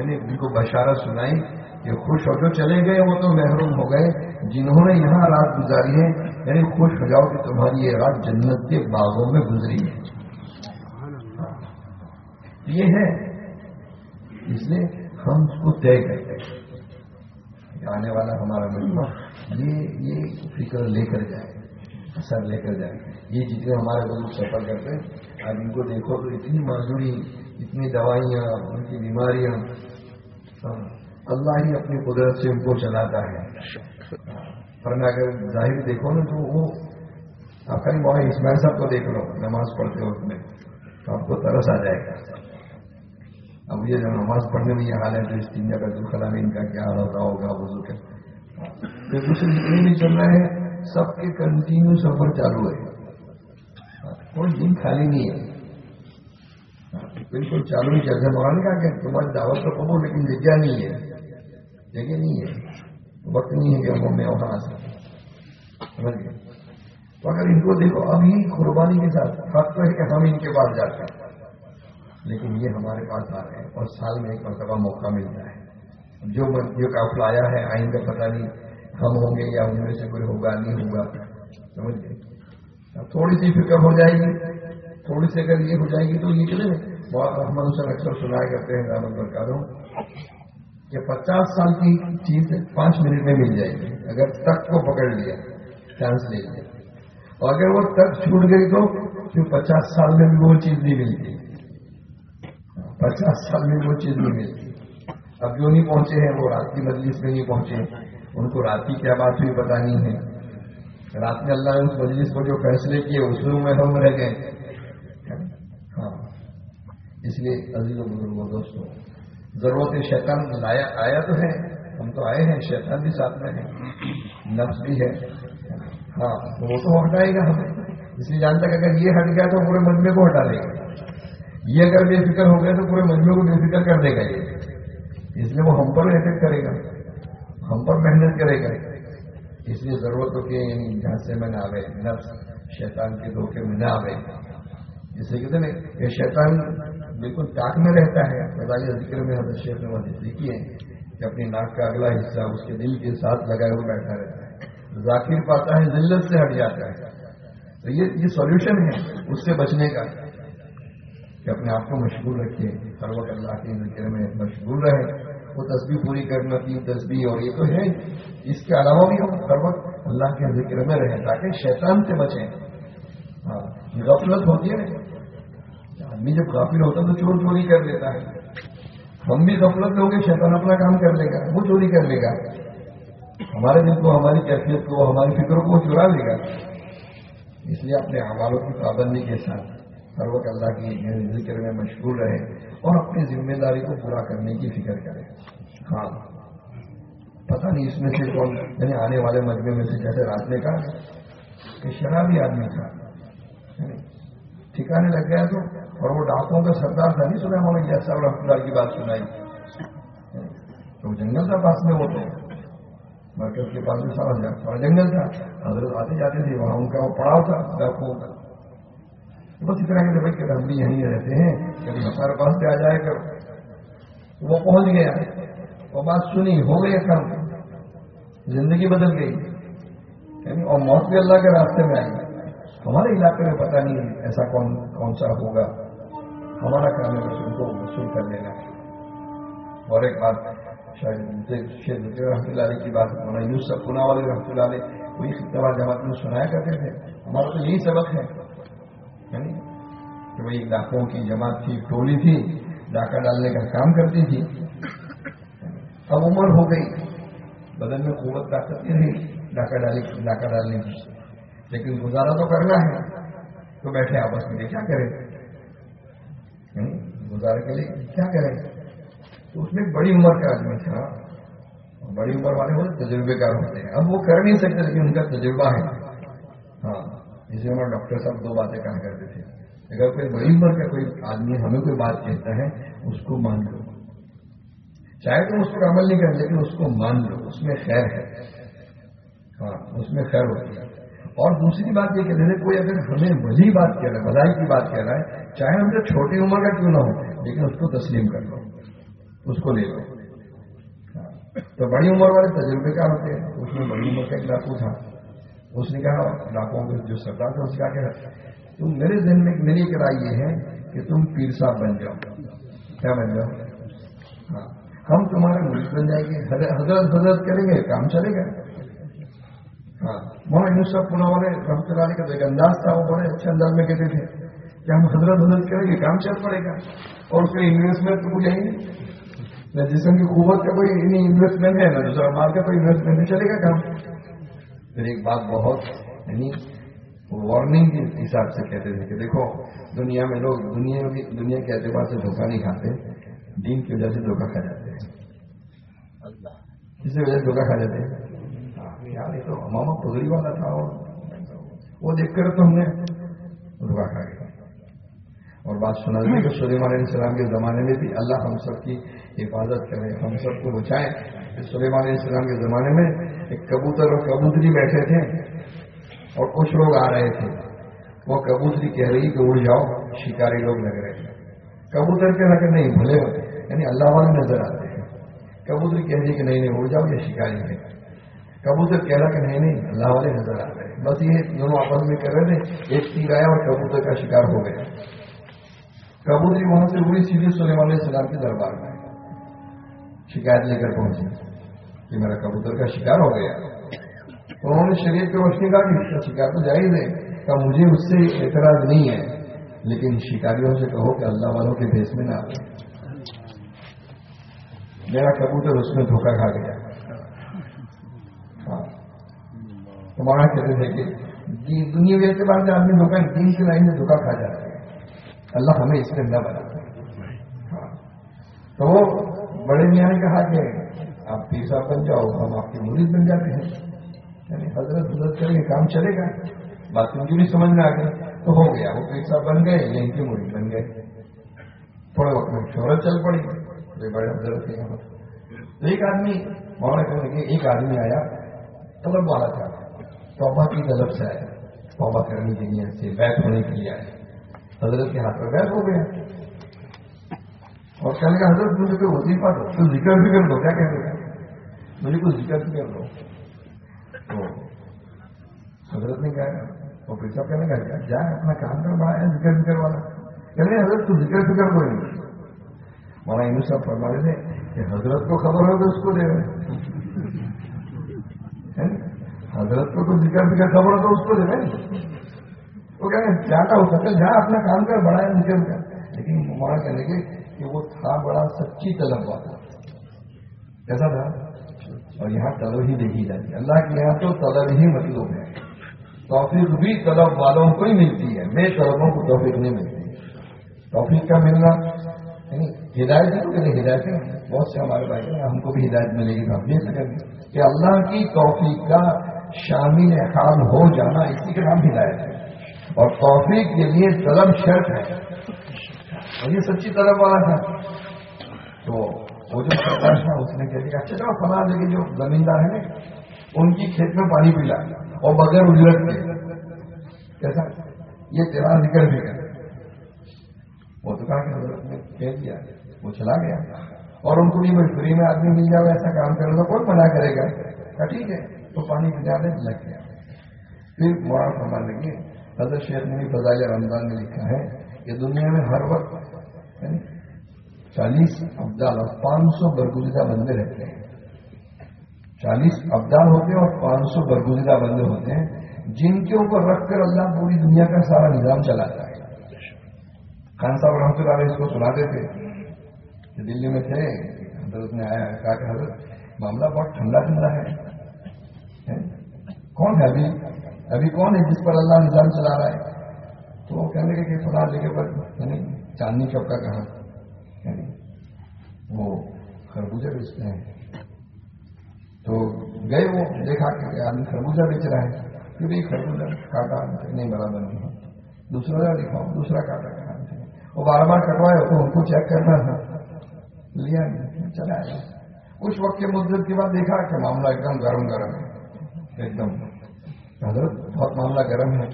S1: یعنی ان کو بشارت سنائی۔ کہ خوش ہو جو چلے گئے وہ تو محروم ہو گئے، جنہوں نے یہاں رات گزاری ہے یعنی خوش ہو جاؤ کہ تمہاری یہ رات جنت کے باغوں میں گزری ہے۔ یہ ہے، اس لیے ہم اس کو طے کرتے ہیں۔ آنے والا ہمارا مجمع یہ یہ فکر لے کر جائے اثر لے کر جائے یہ جتنے ہمارے بزرگ سفر کرتے ہیں۔ اب ان کو دیکھو تو اتنی معذوری، اتنی دوائیاں، ان کی بیماریاں اللہ ہی اپنی قدرت سے ان کو چلاتا ہے۔ ورنہ اگر ظاہر دیکھو نا تو وہ آپ کا وہاں اسماعیل صاحب کو دیکھ لو، نماز پڑھتے وقت میں۔ تو آپ کو ترس آ جائے گا۔ اب یہ جب نماز پڑھنے میں یہ حال ہے تو اس دنیا کا خلا میں ان کا کیا حال ہوتا ہوگا وضو کے پھر دوسرے جتنے بھی چل رہے ہیں سب کے کنٹینیو سفر چالو ہے۔ کوئی دن خالی نہیں ہے۔ بالکل چالو ہی چل رہا ہے۔ مولانا کہا کہ تمہاری دعوت تو کمو لیکن جگہ نہیں ہے۔ جگہ نہیں ہے۔ وقت نہیں ہے کہ ہم میں وہاں آ سکیں۔ سمجھ گئے؟ تو اگر ان کو دیکھو ابھی قربانی کے ساتھ حق تو ہے کہ ہم ان کے پاس جاتے ہیں۔ لیکن یہ ہمارے پاس آ رہے ہیں اور سال میں ایک مرتبہ موقع ملتا ہے۔ جو جو کافلا آیا ہے آئندہ پتہ نہیں ہم ہوں گے یا ان میں سے کوئی ہوگا، نہیں ہوگا۔ سمجھ گئے؟ تھوڑی سی فکر ہو جائے گی۔ تھوڑی سی اگر یہ ہو جائے گی تو یہ کتنے بہت حسن اکثر سنایا کرتے ہیں دامن برکا دوں کہ پچاس سال کی چیز پانچ منٹ میں مل جائے گی۔ اگر تک کو پکڑ لیا چانس لے لیا۔ اور اگر وہ تک چھوٹ گئی تو پھر پچاس سال میں بھی وہ چیز نہیں ملتی۔ پچاس سال میں وہ چیز نہیں ملتی۔ اب جو نہیں پہنچے ہیں، وہ رات کی مجلس میں نہیں پہنچے۔ ان کو رات کی کیا بات ہوئی پتا نہیں ہے۔ رات میں اللہ نے اس مجلس کو جو فیصلے کیے، اس میں ہم رہ گئے۔ ہاں۔ اس لیے عزیز و بزرگ دوستوں ضرورت شیطان لایا، آیا تو ہے، ہم تو آئے ہیں، شیطان بھی ساتھ میں ہے، نفس بھی ہے۔ ہاں وہ تو ہٹائے گا ہمیں۔ اس لیے جانتا کہ اگر یہ ہٹ گیا تو پورے مجمے کو ہٹا دے گا۔ یہ اگر بے فکر ہو گیا تو پورے مجموعے کو بے فکر کر دے گا یہ۔ اس لیے وہ ہم پر افیکٹ کرے گا۔ ہم پر محنت کرے گا۔ اس لیے ضرورت ہو کہ یعنی جہاں سے میں نہ آئے نفس شیطان کے دھوکے میں نہ آئے جسے کہتے ہیں یہ شیطان بالکل تاک میں رہتا ہے۔ بتائیے ذکر میں حضرت شیخ نے وہاں لکھی ہے کہ اپنی ناک کا اگلا حصہ اس کے دل کے ساتھ لگائے ہوئے بیٹھا رہتا ہے۔ ذاکر پاتا ہے، ذلت سے ہٹ جاتا ہے۔ تو یہ سولوشن ہے اس سے بچنے کا۔ کہ اپنے آپ کو مشغول رکھے ہر وقت اللہ کے ذکر میں مشغول رہے۔ وہ تصویر پوری کرنا، تین تصویر اور یہ تو ہے۔ اس کے علاوہ بھی ہم ہر وقت اللہ کے ذکر میں رہیں تاکہ شیطان سے بچیں۔ ہاں غفلت ہوتی ہے۔ آدمی جب غافل ہوتا تو چور چوری کر لیتا ہے۔ ہم بھی غفلت ہوں گے شیطان اپنا کام کر لے گا، وہ چوری کر لے گا۔ ہمارے دل کو، ہماری کیفیت کو، ہماری فکروں کو چرا لے گا۔ اس لیے اپنے حوالوں کی پابندی کے ساتھ ہر وقت اللہ کی ذکر میں مشغول رہے اور اپنی ذمہ داری کو پورا کرنے کی فکر کرے۔ ہاں۔ پتہ نہیں اس میں سے کون یعنی آنے والے مجمے میں سے جیسے رات نے کہا کہ شرابی آدمی تھا۔ یعنی ٹھکانے لگ گیا تو اور وہ ڈاکوں کا سردار تھا نہیں سنا ہمیں جیسا رفتار کی بات سنائی۔ تو جنگل تھا، پاس میں وہ تو مرکز کے پاس میں سارا جنگل تھا حضرت آتے جاتے تھے، وہاں ان کا وہ پڑاؤ تھا ڈاکوں کا بس اتنا کہ بھائی کہ ہم بھی یہیں رہتے ہیں۔ کبھی ہمارے پاس پہ آ جائے کر وہ پہنچ گیا۔ وہ بات سنی، ہو گئی کام۔ زندگی بدل گئی۔ یعنی اور موت بھی اللہ کے راستے میں آئی۔ ہمارے علاقے میں پتہ نہیں ایسا کون کون سا ہوگا۔ ہمارا کام ہے ان کو وصول کر لینا۔ اور ایک بات شاید رحمۃ اللہ علیہ کی بات ہونا یوسف پنا والے رحمۃ اللہ علیہ وہی خطبہ جماعت میں سنایا کرتے تھے۔ ہمارا تو یہی سبق ہے۔ یعنی کہ بھائی ڈاکوں کی جماعت تھی، ٹولی تھی، ڈاکہ ڈالنے کا کام کرتی تھی۔ اب عمر ہو گئی، بدن میں قوت طاقت نہیں رہی، ڈاکہ ڈالی، ڈاکہ ڈالنے کی۔ لیکن گزارا تو کرنا ہے، تو بیٹھے آپس میں کیا کریں۔ گزارے کے لیے؟ کیا کریں تو اس میں بڑی عمر کا آدمی تھا، بڑی عمر والے ہوتے تجربے کار ہوتے ہیں۔ اب وہ کر نہیں سکتے لیکن ان کا تجربہ ہے۔ ہاں جسے ہمارے ڈاکٹر صاحب دو باتیں کہا کرتے تھے۔ اگر کوئی بڑی عمر کا کوئی آدمی ہمیں کوئی بات کہتا ہے، اس کو مان لو۔ چاہے تم اس پر عمل نہیں کریں لیکن اس کو مان لو۔ اس میں خیر ہے۔ ہاں اس میں خیر ہوتی ہے۔ اور دوسری بات یہ کہتے ہیں کوئی اگر ہمیں بڑی بات کہہ رہا ہے بدائی کی بات کہہ رہا ہے چاہے ہم سے چھوٹی عمر کا کیوں نہ ہو، لیکن اس کو تسلیم کر لو، اس کو لے لو۔ تو بڑی عمر والے تجربے کا ہوتے ہیں اس میں بڑی عمر کا ایک ڈاکو تھا اس نے کہا ڈاکوں کے جو سردار تھا اس کا کہا تم میرے ذہن میں میری ایک رائے یہ ہے کہ تم پیر صاحب بن جاؤ۔ کیا بن جاؤ؟ ہاں۔ ہم تمہارے ملک بن جائیں گے۔ حضرت حضرت کریں گے، کام چلے گا۔ ہاں۔ مولانا یوسف پورا والے رحمت اللہ کا ایک انداز تھا، وہ بڑے اچھے انداز میں کہتے تھے۔ کہ ہم حضرت حضرت کریں گے کام چل پڑے گا اور اس میں انویسٹمنٹ تو جائیں گے نہ جسم کی قوت کا کوئی انویسٹمنٹ ہے نہ دوسرا مال کا کوئی انویسٹمنٹ نہیں چلے گا کام۔ پھر ایک بات بہت یعنی وارننگ کے حساب سے کہتے تھے کہ دیکھو دنیا میں لوگ دنیا دنیا کے اعتبار سے دھوکہ نہیں کھاتے دین کی وجہ سے دھوکہ کھا جاتے ہیں۔ کسی وجہ سے دھوکہ کھا جاتے ہیں؟ یار یہ تو ماما پگڑی والا تھا اور وہ دیکھ کر تو ہم نے دھوکہ کھا گیا اور بات سنا دی کہ سلیمان علیہ السلام کے زمانے میں بھی اللہ ہم سب کی حفاظت کرے، ہم سب کو بچائیں سلیمان علیہ السلام کے زمانے میں ایک کبوتر اور کبوتری بیٹھے تھے اور کچھ لوگ آ رہے تھے۔ وہ کبوتری کہہ رہی کہ اڑ جاؤ، شکاری لوگ لگ رہے تھے۔ کبوتر کہہ رہا کہ نہیں، بھلے ہوتے یعنی اللہ والے نظر آتے ہیں۔ کبوتری کہہ رہی کہ نہیں نہیں، اڑ جاؤ، یہ شکاری ہے۔ کبوتر کہہ رہا کہ نہیں نہیں، اللہ والے نظر آ رہے ہیں۔ بس یہ دونوں آپس میں کر رہے تھے۔ ایک تیر آیا اور کبوتر کا شکار ہو گیا۔ کبوتری وہاں سے اڑی سیدھی سونے والے السلام کے دربار میں شکایت لے کر پہنچی کہ میرا کبوتر کا شکار ہو گیا۔ تو انہوں نے شریعت کی روشنی کہا کہ اس کا شکار تو جائز ہے کہ مجھے اس سے اعتراض نہیں ہے۔ لیکن شکاریوں سے کہو کہ اللہ والوں کے بھیس میں نہ آئے۔ میرا کبوتر اس میں دھوکہ کھا گیا۔ تمہارا کہتے تھے کہ دنیا کے اعتبار سے آدمی دھوکہ تین کی لائن میں دھوکہ کھا جاتا ہے۔ اللہ ہمیں اس میں نہ بنا ہاں۔ تو وہ بڑے میاں نے کہا کہ آپ پیسہ بن جاؤ، ہم آپ کے مرید بن جاتے ہیں۔ یعنی حضرت حضرت کریں گے کام چلے گا۔ بات ان کی بھی سمجھ میں آ گئی۔ تو ہو گیا، وہ پیسہ بن گئے یا ان کے مرید بن گئے۔ تھوڑے وقت میں شہرت چل پڑی۔ بڑے حضرت کے یہاں ایک آدمی، مولانا کہنے کہ ایک آدمی آیا، طلب والا تھا۔ توبہ کی طلب سے آیا۔ توبہ کرنے کے لیے سے بیت ہونے کے لیے آیا۔ حضرت کے ہاتھ پر بیت ہو گیا اور کہنے کا حضرت، مجھے کوئی وظیفہ دو۔ تو ذکر فکر دو، کیا کہنے کا مجھے کچھ ذکر فکر دو۔ تو حضرت نے کہا، وہ پیچھا کہنے کا جائے اپنا کام کر بڑا ہے ذکر فکر والا۔ کہ حضرت، تو ذکر فکر کوئی نہیں۔ مولانا انو صاحب فرما رہے تھے کہ حضرت کو خبر ہو تو اس کو دے رہے حضرت کو تو ذکر فکر خبر ہو تو اس کو دے رہے وہ کہیں کیا ہو سکتا جہاں اپنا کام کر، بڑا ہے نکل کر لیکن مولانا کہنے لگے کہ وہ تھا بڑا سچی طلب والا۔ کیسا تھا؟ اور یہاں طلب ہی دیکھی جاتی اللہ کے یہاں تو طلب ہی مطلوب ہے۔ توفیق بھی طلب والوں کو ہی ملتی ہے۔ بے طلبوں کو توفیق نہیں ملتی۔ توفیق کا ملنا یعنی ہدایت ہے کہ ہدایت ہے۔ بہت سے ہمارے بھائی ہم کو بھی ہدایت ملے گی تو ہم لے سکیں گے۔ کہ اللہ کی توفیق کا شامل حال ہو جانا، اسی کے نام ہدایت ہے۔ اور توفیق کے لیے طلب شرط ہے۔ اور یہ سچی طلب والا تھا تو وہ جو سرکار تھا اس نے کہہ دیا اچھا چلو فلاں لیکن جو زمیندار ہے ان کی کھیت میں پانی پلا۔ اور بغیر اجرت کے۔ کیسا؟ یہ تیرا ذکر بھی کر وہ تو کہا کہ حضرت نے کہہ دیا، وہ چلا گیا۔ اور ان کو بھی بھائی فری میں آدمی مل جائے، ایسا کام کرے تو کون منع کرے گا؟ ٹھیک ہے، تو پانی پلانے لگ گیا۔ پھر موڑا فرما لگے حضرت شیخ نے فضائل رمضان میں لکھا ہے کہ دنیا میں ہر وقت یعنی چالیس ابدال اور پانچ سو برگزیدہ بندے رہتے ہیں۔ چالیس ابدال ہوتے ہیں اور پانچ سو برگزیدہ بندے ہوتے ہیں، جن کے اوپر رکھ کر اللہ پوری دنیا کا سارا نظام چلاتا ہے۔ خان صاحب رحمت اللہ علیہ اس کو سناتے تھے کہ دلی میں تھے، حضرت نے آیا، کہا کہ حضرت، معاملہ بہت ٹھنڈا ٹھنڈا ہے۔ کون ہے ابھی؟ ابھی کون ہے جس پر اللہ نظام چلا رہا ہے؟ تو وہ کہنے لگے کہ فلاں جگہ پر یعنی چاندنی چوک کا کہاں وہ خربوزہ بیچتے ہیں۔ تو گئے وہ، دیکھا کہ آدمی خربوزہ بیچ رہا ہے۔ پھر ایک خربوزہ کاٹا، نہیں برابر نہیں دوسرا دکھاؤ، دوسرا کاٹا کرا وہ بار بار کٹوائے تو ان کو چیک کرنا۔ تھا لیا چلا کچھ وقت کے مدت کے بعد دیکھا کہ معاملہ ایک دم گرم گرم ہے۔ ایک دم۔ حضرت بہت معاملہ گرم ہے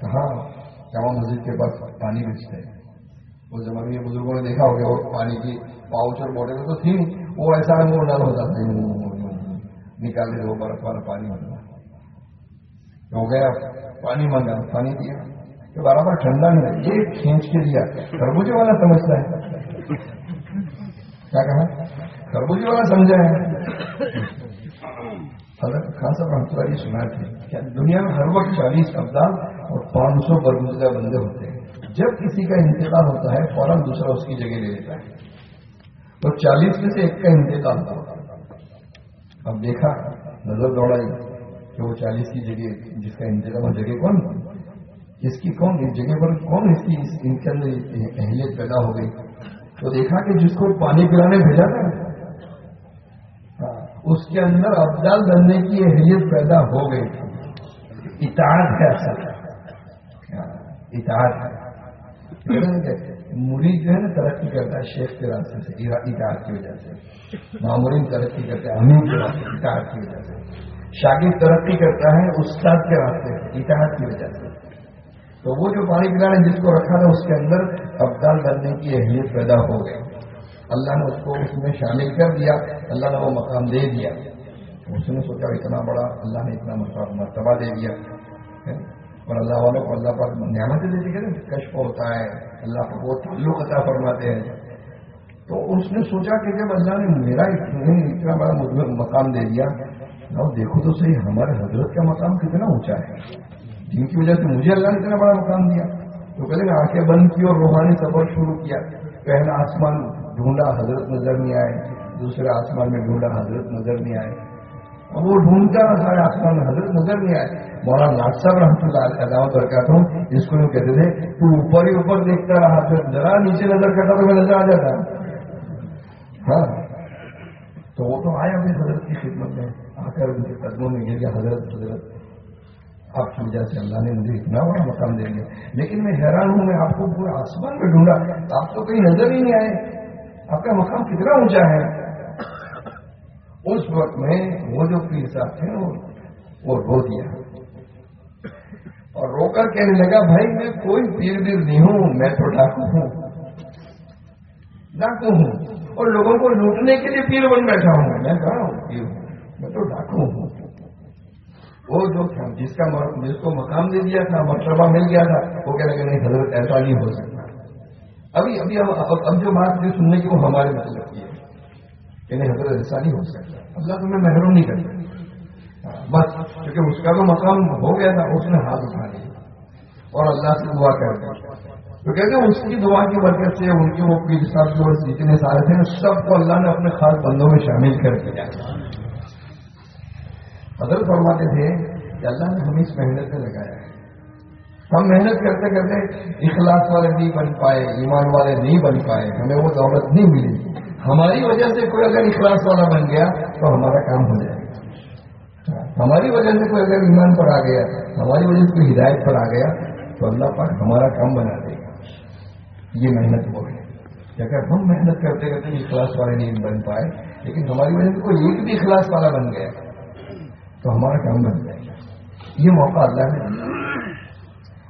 S1: کہاں؟ جامع مسجد کے پاس پانی بیچتے ہیں۔ اس زمانے میں بزرگوں نے دیکھا ہوگا، وہ پانی کی پاؤچ اور بوٹل تو تھی وہ ایسا وہ نل ہوتا تھا نکال دے وہ برف والا پانی ہوتا ہو گیا، پانی مانگا پانی دیا کہ برابر ٹھنڈا نہیں یہ کھینچ کے دیا خربوجے والا سمجھتا ہے۔ کیا کہا؟ خربوجے والا سمجھا ہے۔ حضرت خان صاحب ہم تو یہ سنا تھے۔ دنیا میں ہر وقت چالیس ابدال اور پانچ سو برگزیدہ بندے ہوتے ہیں۔ جب کسی کا انتقال ہوتا ہے، فوراً دوسرا اس کی جگہ لے لیتا ہے۔ تو چالیس میں سے ایک کا انتقال تھا اب دیکھا، نظر دوڑائی کہ وہ چالیس کی جگہ، جس کا انتقال ہو جگہ کون؟ اس کی کون؟ اس جگہ پر کون اس کی ان کے اندر اہلیت پیدا ہو گئی؟ تو دیکھا کہ جس کو پانی پلانے بھیجا تھا ہاں، اس کے اندر ابدال بننے کی اہلیت پیدا ہو گئی۔ اطاعت ہے اصل۔ اطاعت ہے۔ مرید جو ہے نا ترقی کرتا ہے شیخ کے راستے سے اطاعت کی وجہ سے۔ معمورین ترقی کرتے ہیں امین کے راستے اطاعت کی وجہ سے۔ شاگرد ترقی کرتا ہے استاد کے راستے سے، اطاعت کی وجہ سے۔ تو وہ جو پانی پلانے جس کو رکھا تھا، اس کے اندر ابدال بننے کی اہلیت پیدا ہو گئی۔ اللہ نے اس کو اس میں شامل کر دیا، اللہ نے وہ مقام دے دیا۔ اس نے سوچا اتنا بڑا اللہ نے اتنا مرتبہ دے دیا اور اللہ والوں کو اللہ پر نعمت دیتی کہ کشف ہوتا ہے، اللہ کو وہ تعلق عطا فرماتے ہیں۔ تو اس نے سوچا کہ جب اللہ نے میرا اتنا بڑا مقام دے دیا نہ دیکھو تو صحیح، ہمارے حضرت کا مقام کتنا اونچا ہے۔ جن کی وجہ سے مجھے اللہ نے اتنا بڑا مقام دیا۔ تو کہتے ہیں آنکھیں بند کی اور روحانی سفر شروع کیا۔ پہلا آسمان ڈھونڈا، حضرت نظر نہیں آئے۔ دوسرے آسمان میں ڈھونڈا، حضرت نظر نہیں آئے۔ اور وہ ڈھونڈتا رہا ہے آسمان میں، حضرت نظر نہیں آئے۔ مولانا ناز صاحب رحمۃ اللہ عداوت کر ہوں، جس کو کہتے تھے، تو اوپر ہی اوپر دیکھتا رہا، پھر ذرا نیچے نظر کرتا تو میں نظر آ جاتا۔ ہاں۔ تو وہ تو آیا اپنی حضرت کی خدمت میں، آ کر ان کے قدموں میں گر گیا حضرت حضرت، آپ کی وجہ سے اللہ نے مجھے اتنا بڑا مقام دے دیا۔ لیکن میں حیران ہوں، میں آپ کو پورے آسمان میں ڈھونڈا آپ تو کہیں نظر ہی نہیں آئے۔ آپ کا مقام کتنا اونچا ہے؟ اس وقت میں وہ جو پیر صاحب تھے وہ رو دیا۔ اور رو کر کہنے لگا، بھائی، میں کوئی پیر بیر نہیں ہوں، میں تو ڈاکو ہوں۔ ڈاکو ہوں۔ اور لوگوں کو لوٹنے کے لیے پیر بن بیٹھا ہوں میں۔ کہا، ہوں، پیر ہوں۔ میں تو ڈاکو ہوں۔ وہ جو جس کا جس کو مقام دے دیا تھا، مرتبہ مل گیا تھا، وہ کہنے لگا، نہیں، حضرت ایسا نہیں ہو سکتا۔ ابھی ابھی اب جو بات سننے کی وہ ہمارے مطلب کی ہے۔ کہ نہیں حضرت ایسا نہیں ہو سکتا۔ اللہ تمہیں محروم نہیں کرتا۔ بس، کیونکہ اس کا تو مقام ہو گیا تھا، اس نے ہاتھ اٹھا لیا اور اللہ سے دعا کر دیا تو کہتے ہیں، اس کی دعا کی برکت سے ان کے وہ پیر صاحب جو جتنے سارے تھے، سب کو اللہ نے اپنے خاص بندوں میں شامل کر دیا۔ حضرت فرماتے تھے کہ اللہ نے ہمیں اس محنت میں لگایا ہے۔ ہم محنت کرتے کرتے اخلاص والے نہیں بن پائے، ایمان والے نہیں بن پائے، ہمیں وہ دولت نہیں ملی۔ ہماری وجہ سے کوئی اگر اخلاص والا بن گیا تو ہمارا کام ہو جائے گا۔ ہماری وجہ سے کوئی اگر ایمان پر آ گیا، ہماری وجہ سے کوئی ہدایت پر آ گیا، تو اللہ پاک ہمارا کام بنا دے گا۔ یہ محنت ہو گئی اگر ہم محنت کرتے کرتے اخلاص والے نہیں بن پائے، لیکن ہماری وجہ سے کوئی ایک بھی اخلاص والا بن گیا، تو ہمارا کام بن جائے گا۔ یہ موقع اللہ نے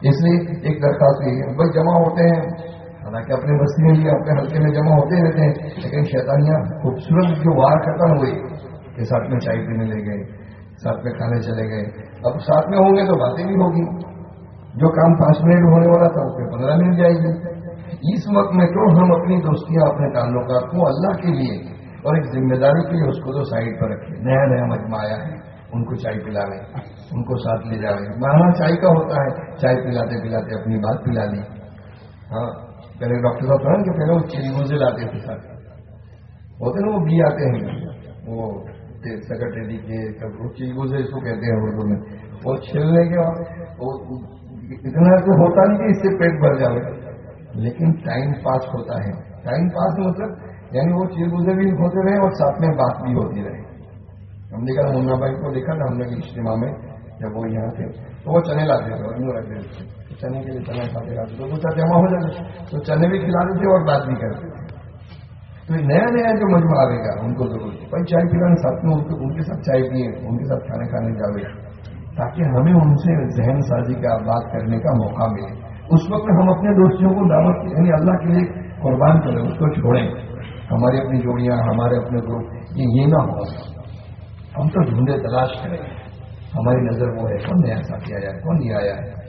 S1: اس لیے ایک درخواست یہ ہے بھائی جمع ہوتے ہیں۔ حالانکہ اپنے بستی میں بھی اپنے ہلکے میں جمع ہوتے رہتے ہیں، لیکن شیطانیاں خوبصورت جو وار ختم ہوئی کہ ساتھ میں چائے پینے لے گئے، ساتھ میں کھانے چلے گئے۔ اب ساتھ میں ہوں گے تو باتیں بھی ہوگی۔ جو کام پانچ منٹ ہونے والا تھا، اس پہ پندرہ منٹ جائے گی۔ اس وقت میں تو ہم اپنی دوستیاں، اپنے تعلقات کو اللہ کے لیے اور ایک ذمہ داری کے لیے اس کو تو سائڈ پر رکھے نیا نیا مجمع آیا ہے، ان کو چائے پلا لیں، ان کو ساتھ لے جائیں مہانا چائے کا ہوتا ہے، چائے پلاتے پلاتے اپنی بات پلا لی ہاں۔ پہلے ڈاکٹر صاحب کہا کہ پہلے وہ چیری گوزے لاتے تھے ساتھ ہوتے نا وہ بی آتے ہیں وہ سیکرٹری کے چیری گوزے اس کو کہتے ہیں اردو میں وہ چھیلنے کے بعد اتنا تو ہوتا نہیں کہ اس سے پیٹ بھر جائے لیکن ٹائم پاس ہوتا ہے ٹائم پاس مطلب یعنی وہ چیز گزے بھی ہوتے رہے اور ساتھ میں بات بھی ہوتی رہے ہم نے کہا منا بھائی کو دیکھا تھا ہم نے اجتماع میں جب وہ یہاں تھے تو وہ چنے لاتے تھے چنے کے لیے چنا کھاتے لاتے تو کچھ جمع ہو جاتے تو چنے بھی کھلاتے تھے اور بات بھی کرتے تھے تو نیا نیا جو مجموعہ آئے گا، ان کو ضرور بھائی چائے پلانے ساتھ میں، ان کے ساتھ چائے پیے ان کے ساتھ کھانے کھانے جاوے۔ تاکہ ہمیں ان سے ذہن سازی کا، بات کرنے کا موقع ملے۔ اس وقت ہم اپنے دوستوں کو دعوت یعنی اللہ کے لیے قربان کریں، اس کو چھوڑیں۔ ہماری اپنی جوڑیاں، ہمارے اپنے گروپ، یہ نہ ہو۔ ہم تو ڈھونڈے، تلاش کریں۔ ہماری نظر وہ ہے، کون نیا ساتھی آیا ہے، کون نہیں آیا ہے؟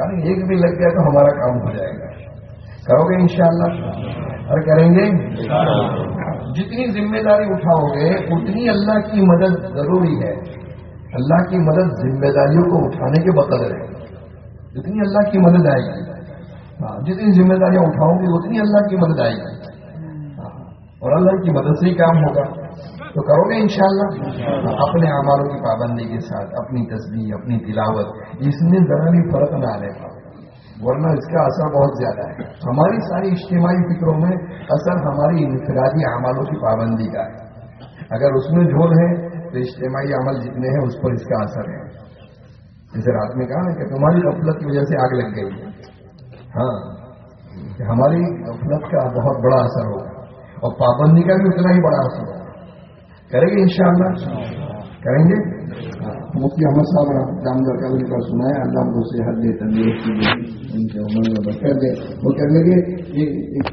S1: کہیں ایک بھی لگ گیا تو ہمارا کام ہو جائے گا۔ کرو گے انشاءاللہ؟ اور کریں گے؟ جتنی ذمہ داری اٹھاؤ گے اتنی اللہ کی مدد ضروری ہے۔ اللہ کی مدد ذمہ داریوں کو اٹھانے کے بقدر ہے۔ جتنی اللہ کی مدد آئے گی۔ ہاں جتنی ذمہ داریاں اٹھاؤں گی اتنی اللہ کی مدد آئے گی۔ ہاں، اور اللہ کی مدد سے ہی کام ہوگا۔ تو کرو گے انشاءاللہ۔ اپنے اعمالوں کی پابندی کے ساتھ، اپنی تصویر اپنی تلاوت، اس میں ذرا بھی فرق نہ آنے پا ورنہ اس کا اثر بہت زیادہ ہے۔ ہماری ساری اجتماعی فکروں میں اثر ہماری انفرادی اعمالوں کی پابندی کا ہے۔ اگر اس میں جھول ہے، تو اجتماعی عمل جتنے ہیں، اس پر اس کا اثر ہے۔ جیسے رات میں کہا نا کہ تمہاری غفلت کی وجہ سے آگ لگ گئی۔ ہے ہاں ہماری غفلت کا بہت بڑا اثر ہوگا۔ اور پابندی کا بھی اتنا ہی بڑا اثر ہوگا۔ کریں گے انشاءاللہ؟ کریں گے؟ مفتی احمد صاحب جام کا ان کا سنا ہے اللہ کو صحت دے تندرستی دے ان کے عمر میں بکر دے۔ وہ کرنے کے ایک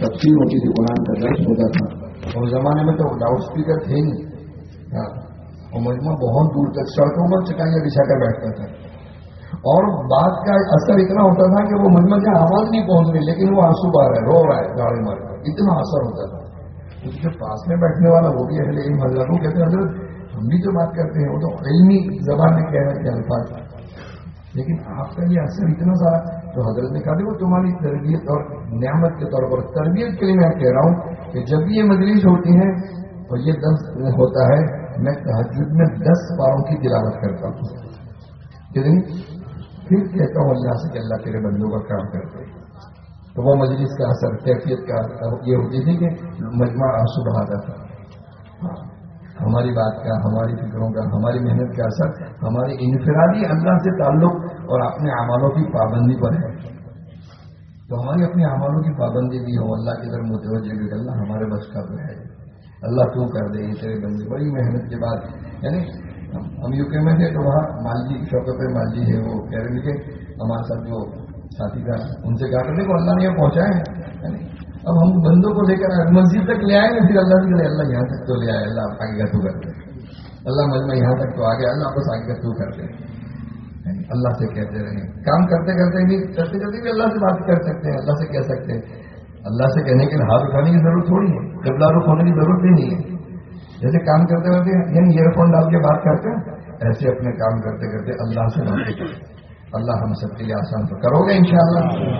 S1: تفصیل ہوتی تھی قرآن کا درس ہوتا تھا۔ اور زمانے میں تو لاؤڈ اسپیکر تھے نہیں ہاں اور مجموعہ بہت دور تک سڑکوں پر چکائیاں بچھا کر بیٹھتا تھا۔ اور بات کا اثر اتنا ہوتا تھا کہ وہ مجموعہ کی آواز نہیں پہنچ رہی لیکن وہ آنسو آ رہا ہے رو رہا ہے گاڑی مار کر اتنا اثر ہوتا تھا۔ اس کے پاس میں بیٹھنے والا وہ بھی اہل علم حضرت وہ کہتے ہیں، حضرت، ہم بھی تو بات کرتے ہیں، وہ تو علمی زبان میں کہہ رہے تھے الفاظ۔ لیکن آپ کا یہ اثر اتنا سارا تو حضرت نے کہا، وہ تمہاری تربیت اور نعمت کے طور پر، تربیت کے لیے میں کہہ رہا ہوں کہ جب یہ مجلس ہوتی ہے اور یہ دس ہوتا ہے، میں تحجد میں دس باروں کی تلاوت کرتا ہوں۔ پھر کہتا ہوں اللہ سے کہ اللہ تیرے بندوں کا کام کرتے ہیں۔ تو وہ مجلس کا اثر، کیفیت کا یہ ہوتی تھی کہ مجمع آنسو بہاتا تھا۔ ہاں، ہماری بات کا، ہماری فکروں کا، ہماری محنت کا اثر، ہماری انفرادی اللہ سے تعلق اور اپنے اعمالوں کی پابندی پر ہے۔ تو ہماری اپنے اعمالوں کی پابندی بھی ہو، اللہ کی طرف متوجہ بھی اللہ ہمارے بس کا تو ہے۔ اللہ کیوں کر دے، یہ تیرے بندے۔ بڑی محنت کے بعد یعنی ہم یو کے میں تھے تو وہاں مالجی، شوکت مالجی ہے وہ کہہ رہے تھے ہمارے ساتھ جو ساتھی کا ان سے کہا کرنے اللہ نے یہ پہنچائے اب ہم بندوں کو لے کر مسجد تک لے آئے گے، پھر اللہ سے اللہ یہاں تک تو لے آئے، اللہ آگے کا تو کرتے اللہ مجمع یہاں تک تو آگے، اللہ بس آگے کا تو کرتے اللہ سے کہتے رہیں کام کرتے کرتے بھی کرتے کرتے بھی اللہ سے بات کر سکتے ہیں، اللہ سے کہہ سکتے ہیں۔ اللہ سے کہنے کے لیے ہاتھ اٹھانے کی ضرورت تھوڑی ہے، قبلہ رخ ہونے کی ضرورت بھی نہیں ہے۔ جیسے کام کرتے کرتے یعنی ایئر فون ڈال کے بات کرتے ہیں، ایسے اپنے کام کرتے کرتے اللہ سے باتیں کرتے اللہ ہم سب کے لیے آسان تو کرو گے انشاءاللہ۔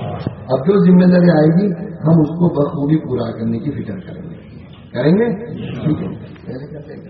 S2: اب جو ذمہ داری آئے گی، ہم اس کو بخوبی پورا کرنے کی فکر کریں گے۔ کریں گے؟ ٹھیک ہے۔